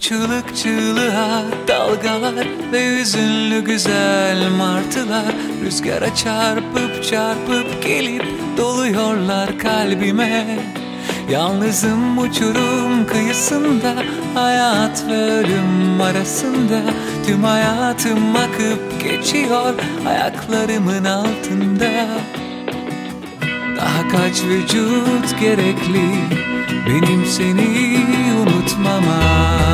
Uçuluk çığlığa dalgalar ve hüzünlü güzel martılar. Rüzgara çarpıp çarpıp gelip doluyorlar kalbime. Yalnızım uçurum kıyısında Hayat ve ölüm arasında. Tüm hayatım akıp geçiyor Ayaklarımın altında. Daha kaç vücut gerekli Benim seni unutmama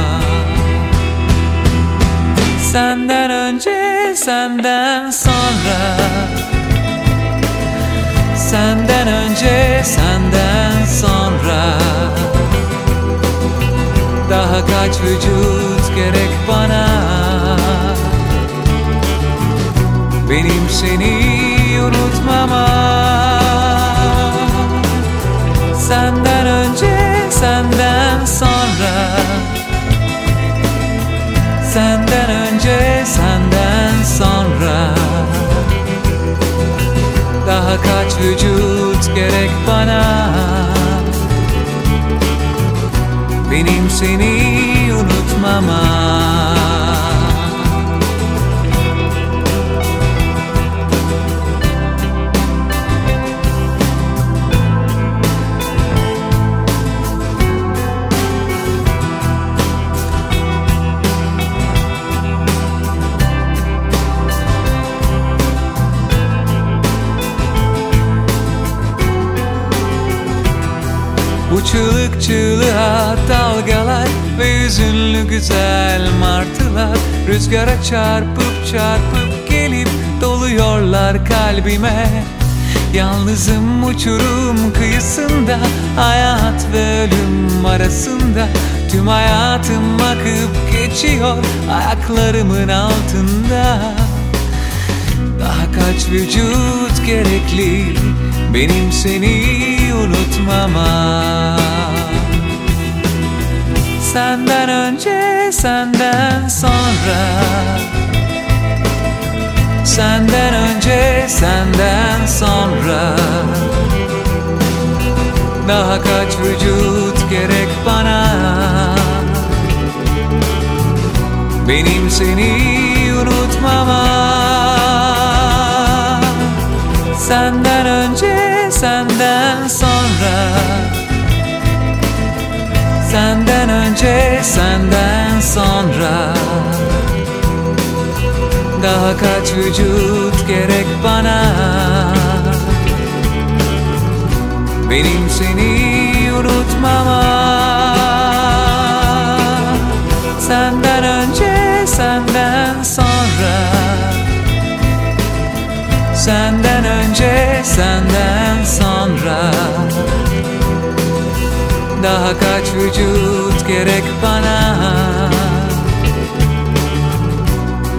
Senden önce senden sonra. Senden önce senden sonra. Daha kaç vücut gerek bana? Benim seni unutmama. Senden önce Senden önce senden sonra. Daha kaç vücut gerek bana? Benim seni unutmama Bu çığlık çığlığa dalgalar ve hüzünlü güzel martılar Rüzgara çarpıp çarpıp gelip doluyorlar kalbime. Yalnızım uçurum kıyısında Hayat ve ölüm arasında. Tüm hayatım akıp geçiyor Ayaklarımın altında Daha kaç vücut gerekli Benim seni unutmama? Senden önce senden sonra. Senden önce senden sonra. Daha kaç vücut gerek bana? Benim seni unutmama Senden önce senden sonra. Senden önce senden sonra. Daha kaç vücut gerek bana? Benim seni unutmama. Senden önce senden sonra. Senden önce senden sonra. Daha kaç vücut gerek bana?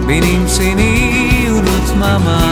Benim seni unutmama